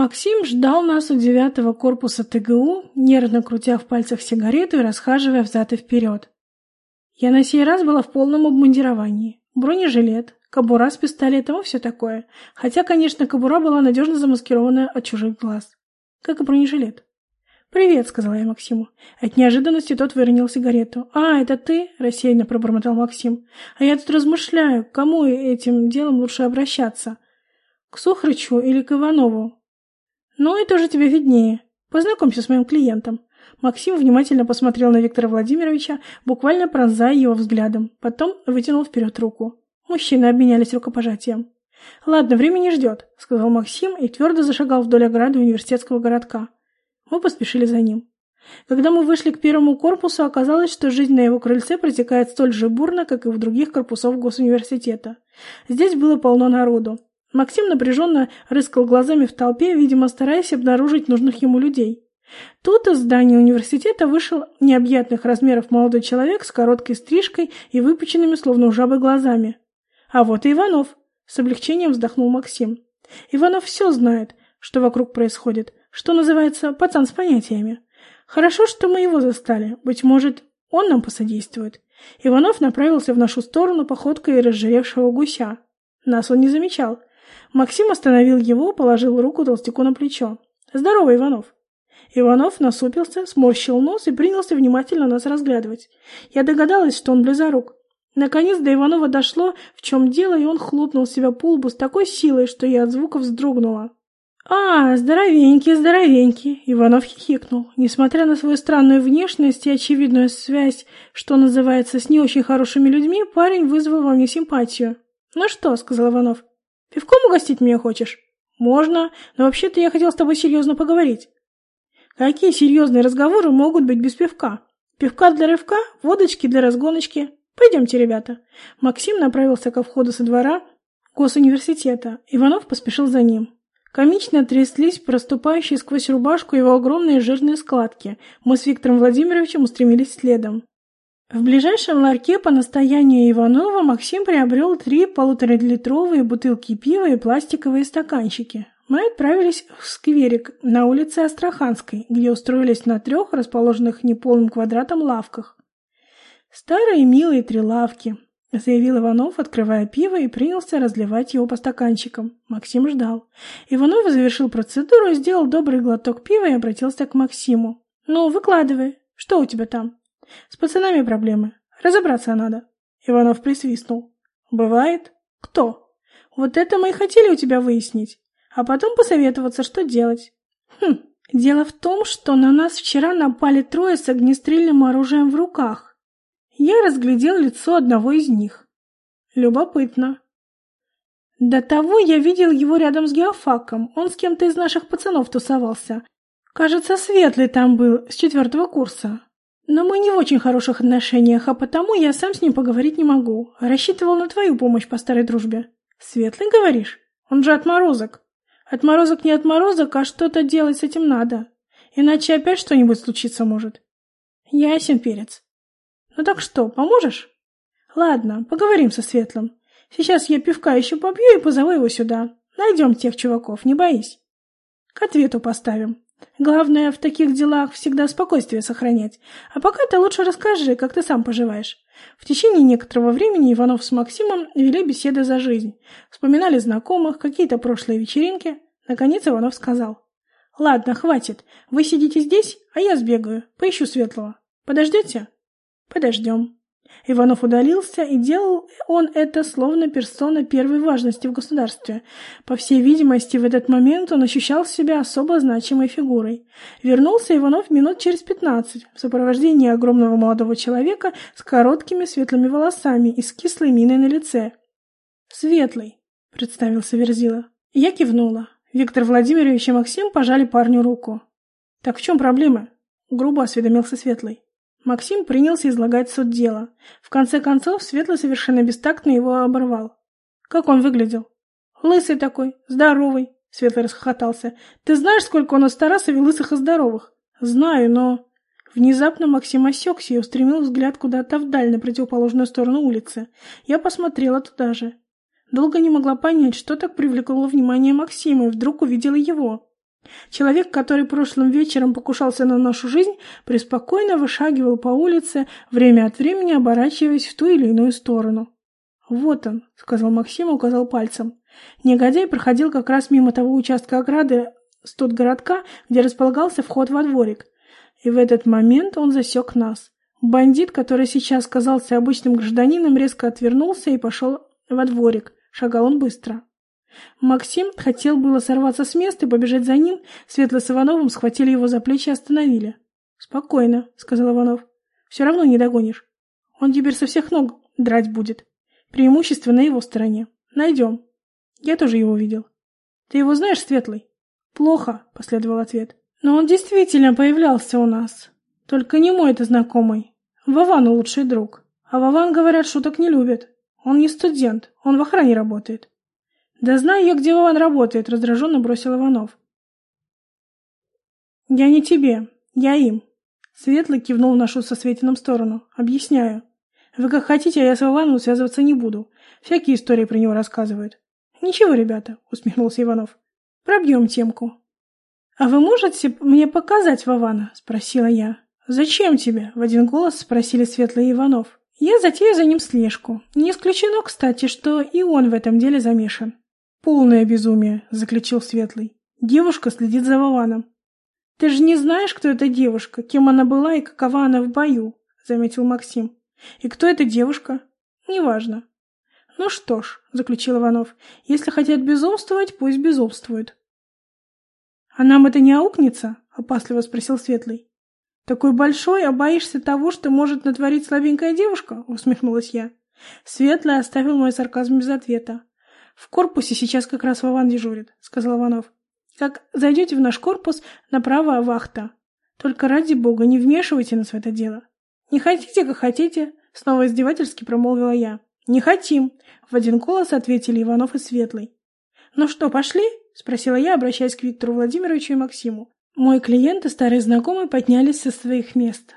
Максим ждал нас у девятого корпуса ТГУ, нервно крутя в пальцах сигарету и расхаживая взад и вперед. Я на сей раз была в полном обмундировании. Бронежилет, кобура с пистолетом и все такое. Хотя, конечно, кобура была надежно замаскирована от чужих глаз. Как и бронежилет. «Привет», — сказала я Максиму. От неожиданности тот выронил сигарету. «А, это ты?» — рассеянно пробормотал Максим. «А я тут размышляю, к кому этим делом лучше обращаться? К Сухрычу или к Иванову?» «Ну, это уже тебе виднее. Познакомься с моим клиентом». Максим внимательно посмотрел на Виктора Владимировича, буквально пронзая его взглядом. Потом вытянул вперед руку. Мужчины обменялись рукопожатием. «Ладно, время не ждет», — сказал Максим и твердо зашагал вдоль ограды университетского городка. Мы поспешили за ним. Когда мы вышли к первому корпусу, оказалось, что жизнь на его крыльце протекает столь же бурно, как и в других корпусах госуниверситета. Здесь было полно народу. Максим напряженно рыскал глазами в толпе, видимо, стараясь обнаружить нужных ему людей. Тут из здания университета вышел необъятных размеров молодой человек с короткой стрижкой и выпученными, словно у жабы, глазами. А вот и Иванов. С облегчением вздохнул Максим. Иванов все знает, что вокруг происходит, что называется, пацан с понятиями. Хорошо, что мы его застали. Быть может, он нам посодействует. Иванов направился в нашу сторону походкой разжиревшего гуся. Нас он не замечал. Максим остановил его, положил руку толстяку на плечо. «Здорово, Иванов!» Иванов насупился, сморщил нос и принялся внимательно нас разглядывать. Я догадалась, что он близорук. Наконец до Иванова дошло, в чем дело, и он хлопнул себя по лбу с такой силой, что я от звука вздрогнула. «А, здоровенький, здоровенький!» Иванов хихикнул. Несмотря на свою странную внешность и очевидную связь, что называется, с не очень хорошими людьми, парень вызвал во мне симпатию. «Ну что?» — сказал Иванов. «Пивком угостить меня хочешь?» «Можно, но вообще-то я хотел с тобой серьезно поговорить». «Какие серьезные разговоры могут быть без пивка? Пивка для рывка, водочки для разгоночки. Пойдемте, ребята». Максим направился ко входу со двора госуниверситета. Иванов поспешил за ним. Комично тряслись проступающие сквозь рубашку его огромные жирные складки. Мы с Виктором Владимировичем устремились следом. В ближайшем ларьке по настоянию Иванова Максим приобрел три полуторалитровые бутылки пива и пластиковые стаканчики. Мы отправились в скверик на улице Астраханской, где устроились на трех расположенных неполным квадратом лавках. Старые милые три лавки, — заявил Иванов, открывая пиво и принялся разливать его по стаканчикам. Максим ждал. Иванов завершил процедуру, сделал добрый глоток пива и обратился к Максиму. «Ну, выкладывай. Что у тебя там?» «С пацанами проблемы. Разобраться надо». Иванов присвистнул. «Бывает? Кто?» «Вот это мы и хотели у тебя выяснить. А потом посоветоваться, что делать». «Хм, дело в том, что на нас вчера напали трое с огнестрельным оружием в руках. Я разглядел лицо одного из них. Любопытно. До того я видел его рядом с геофаком. Он с кем-то из наших пацанов тусовался. Кажется, Светлый там был, с четвертого курса. Но мы не в очень хороших отношениях, а потому я сам с ним поговорить не могу. Рассчитывал на твою помощь по старой дружбе. Светлый, говоришь? Он же отморозок. Отморозок не отморозок, а что-то делать с этим надо. Иначе опять что-нибудь случиться может. Ясен перец. Ну так что, поможешь? Ладно, поговорим со Светлым. Сейчас я пивка еще побью и позову его сюда. Найдем тех чуваков, не боись. К ответу поставим. Главное в таких делах всегда спокойствие сохранять. А пока ты лучше расскажи, как ты сам поживаешь. В течение некоторого времени Иванов с Максимом вели беседы за жизнь. Вспоминали знакомых, какие-то прошлые вечеринки. Наконец Иванов сказал. «Ладно, хватит. Вы сидите здесь, а я сбегаю. Поищу Светлого. Подождете?» Подождем. Иванов удалился, и делал он это словно персона первой важности в государстве. По всей видимости, в этот момент он ощущал себя особо значимой фигурой. Вернулся Иванов минут через пятнадцать в сопровождении огромного молодого человека с короткими светлыми волосами и с кислой миной на лице. «Светлый», — представился Верзила. Я кивнула. Виктор Владимирович и Максим пожали парню руку. «Так в чем проблема?» — грубо осведомился Светлый. Максим принялся излагать суть дела. В конце концов, Светлый совершенно бестактно его оборвал. Как он выглядел? Лысый такой, здоровый. Светлый расхохотался. Ты знаешь, сколько у нас Тарасове лысых и здоровых? Знаю, но... Внезапно Максим осекся и устремил взгляд куда-то вдаль, на противоположную сторону улицы. Я посмотрела туда же. Долго не могла понять, что так привлекло внимание Максима, и вдруг увидела его. Человек, который прошлым вечером покушался на нашу жизнь, преспокойно вышагивал по улице, время от времени оборачиваясь в ту или иную сторону. «Вот он», — сказал Максим и указал пальцем. Негодяй проходил как раз мимо того участка ограды с тот городка, где располагался вход во дворик. И в этот момент он засек нас. Бандит, который сейчас казался обычным гражданином, резко отвернулся и пошел во дворик. Шагал он быстро. Максим хотел было сорваться с места и побежать за ним, Светло с Ивановым схватили его за плечи и остановили. «Спокойно», — сказал Иванов. «Все равно не догонишь. Он теперь со всех ног драть будет. Преимущество на его стороне. Найдем. Я тоже его видел. Ты его знаешь, Светлый?» «Плохо», — последовал ответ. «Но он действительно появлялся у нас. Только не мой это знакомый. Вован лучший друг. А Вован, говорят, шуток не любит. Он не студент, он в охране работает. «Да знаю я, где Вован работает», — раздраженно бросил Иванов. «Я не тебе, я им». Светлый кивнул в нашу со Светином сторону. «Объясняю. Вы как хотите, а я с Вованом связываться не буду. Всякие истории про него рассказывают». «Ничего, ребята», — усмехнулся Иванов. «Пробьем темку». «А вы можете мне показать Вована?» — спросила я. «Зачем тебе?» — в один голос спросили Светлый и Иванов. «Я затею за ним слежку. Не исключено, кстати, что и он в этом деле замешан. «Полное безумие», — заключил Светлый. «Девушка следит за Вованом». «Ты же не знаешь, кто эта девушка, кем она была и какова она в бою», — заметил Максим. «И кто эта девушка?» «Неважно». «Ну что ж», — заключил Иванов, — «если хотят безумствовать, пусть безумствуют». «А нам это не аукнется?» — опасливо спросил Светлый. «Такой большой, а боишься того, что может натворить слабенькая девушка?» — усмехнулась я. Светлый оставил мой сарказм без ответа. «В корпусе сейчас как раз Вован дежурит», — сказал Иванов. «Как зайдете в наш корпус, направо вахта. Только ради бога, не вмешивайте нас в это дело». «Не хотите, как хотите», — снова издевательски промолвила я. «Не хотим», — в один голос ответили Иванов и Светлый. «Ну что, пошли?» — спросила я, обращаясь к Виктору Владимировичу и Максиму. Мой клиент и старый знакомый поднялись со своих мест.